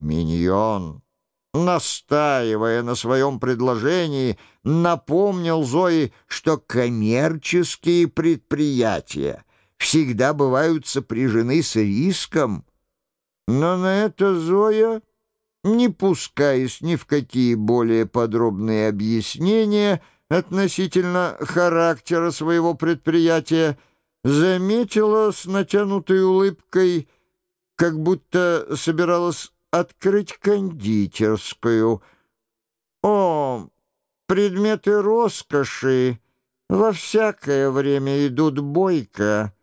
Миньон, настаивая на своем предложении, напомнил Зои, что коммерческие предприятия всегда бывают сопряжены с риском. Но на это Зоя, не пускаясь ни в какие более подробные объяснения относительно характера своего предприятия, заметила с натянутой улыбкой, как будто собиралась открыть кондитерскую. О, предметы роскоши во всякое время идут бойко.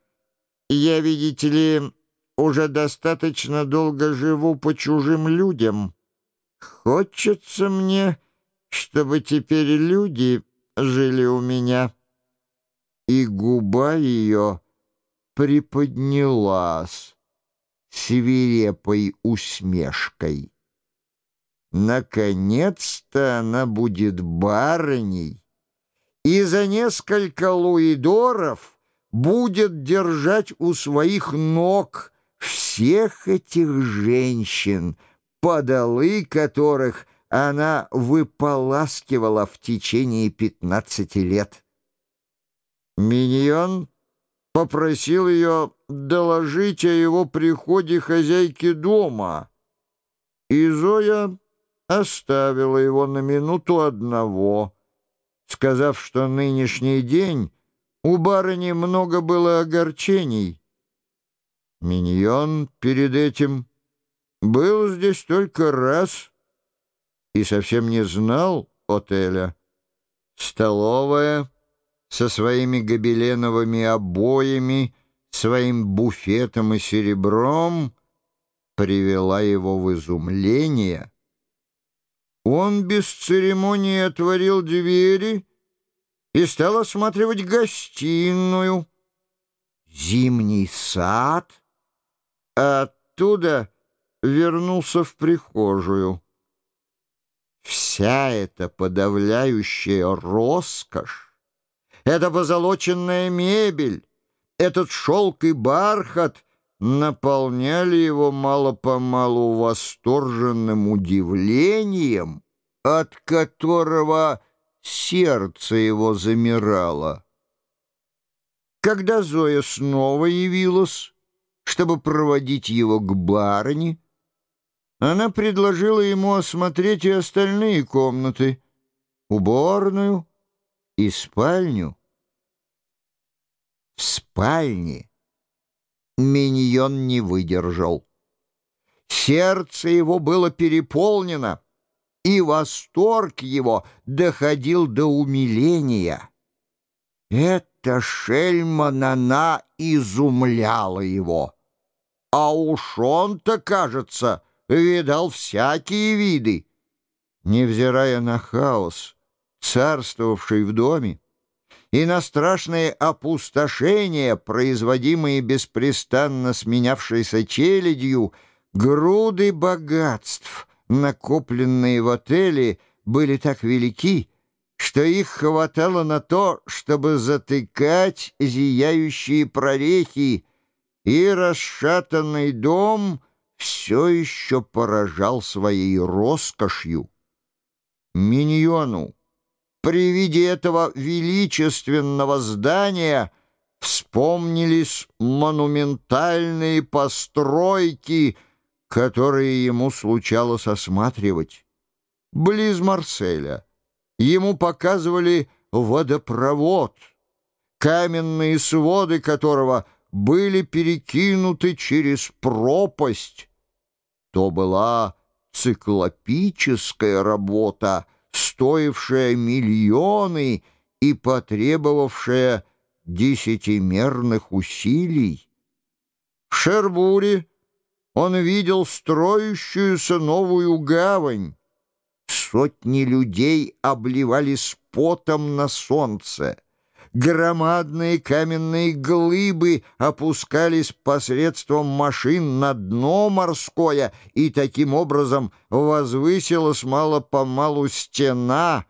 Я, видите ли, уже достаточно долго живу по чужим людям. Хочется мне, чтобы теперь люди жили у меня. И губа ее приподнялась свирепой усмешкой. Наконец-то она будет барыней и за несколько луидоров будет держать у своих ног всех этих женщин, подолы которых она выполаскивала в течение пятнадцати лет. Миньон попросил ее доложить о его приходе хозяйке дома, и Зоя оставила его на минуту одного, сказав, что нынешний день у барыни много было огорчений. Миньон перед этим был здесь только раз и совсем не знал отеля. Столовая — со своими гобеленовыми обоями, своим буфетом и серебром привела его в изумление. Он без церемонии отворил двери и стал осматривать гостиную, зимний сад, а оттуда вернулся в прихожую. Вся эта подавляющая роскошь эта позолоченная мебель, этот шелк и бархат наполняли его мало-помалу восторженным удивлением, от которого сердце его замирало. Когда Зоя снова явилась, чтобы проводить его к барыне, она предложила ему осмотреть и остальные комнаты, уборную, и спальню. В спальне миньон не выдержал. Сердце его было переполнено, и восторг его доходил до умиления. Эта шельма Нана изумляла его. А уж он-то, кажется, видал всякие виды. Невзирая на хаос, царствовавший в доме, и на страшные опустошения, производимые беспрестанно сменявшейся челядью, груды богатств, накопленные в отеле, были так велики, что их хватало на то, чтобы затыкать зияющие прорехи, и расшатанный дом все еще поражал своей роскошью. Миньону, при виде этого величественного здания вспомнились монументальные постройки, которые ему случалось осматривать. Близ Марселя ему показывали водопровод, каменные своды которого были перекинуты через пропасть. То была циклопическая работа, стоившая миллионы и потребовавшая десятимерных усилий. В Шербуре он видел строящуюся новую гавань. Сотни людей обливались потом на солнце. Громадные каменные глыбы опускались посредством машин на дно морское, и таким образом возвысилась мало-помалу стена,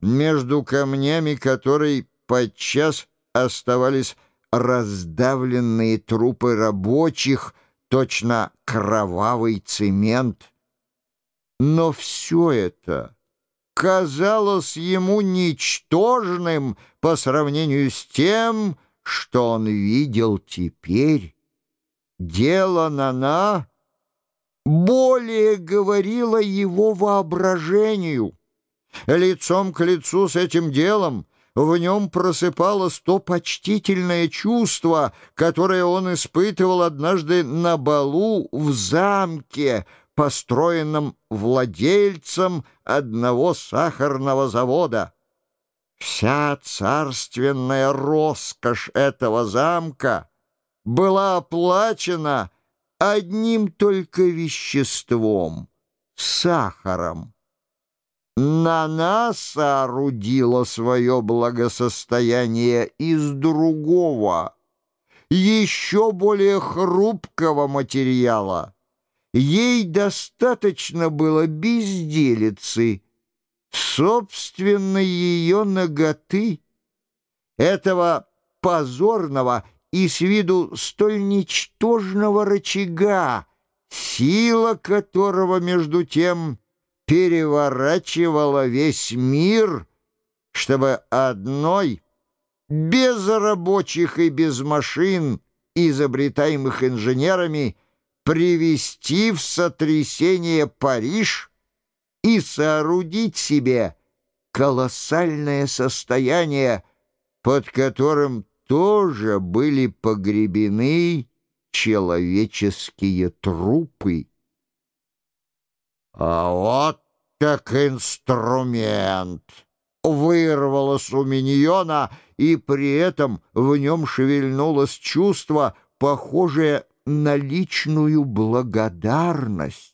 между камнями которой подчас оставались раздавленные трупы рабочих, точно кровавый цемент. Но все это казалось ему ничтожным по сравнению с тем, что он видел теперь. Дело Нана более говорило его воображению. Лицом к лицу с этим делом в нем просыпалось то почтительное чувство, которое он испытывал однажды на балу в замке, построенном владельцем одного сахарного завода. Вся царственная роскошь этого замка была оплачена одним только веществом — сахаром. На нас соорудила свое благосостояние из другого, еще более хрупкого материала. Ей достаточно было безделицы, собственной ее ноготы, этого позорного и с виду столь ничтожного рычага, сила которого, между тем, переворачивала весь мир, чтобы одной, без рабочих и без машин, изобретаемых инженерами, привести в сотрясение Париж и соорудить себе колоссальное состояние, под которым тоже были погребены человеческие трупы. А вот так инструмент! Вырвалось у миньона, и при этом в нем шевельнулось чувство, похожее на личную благодарность.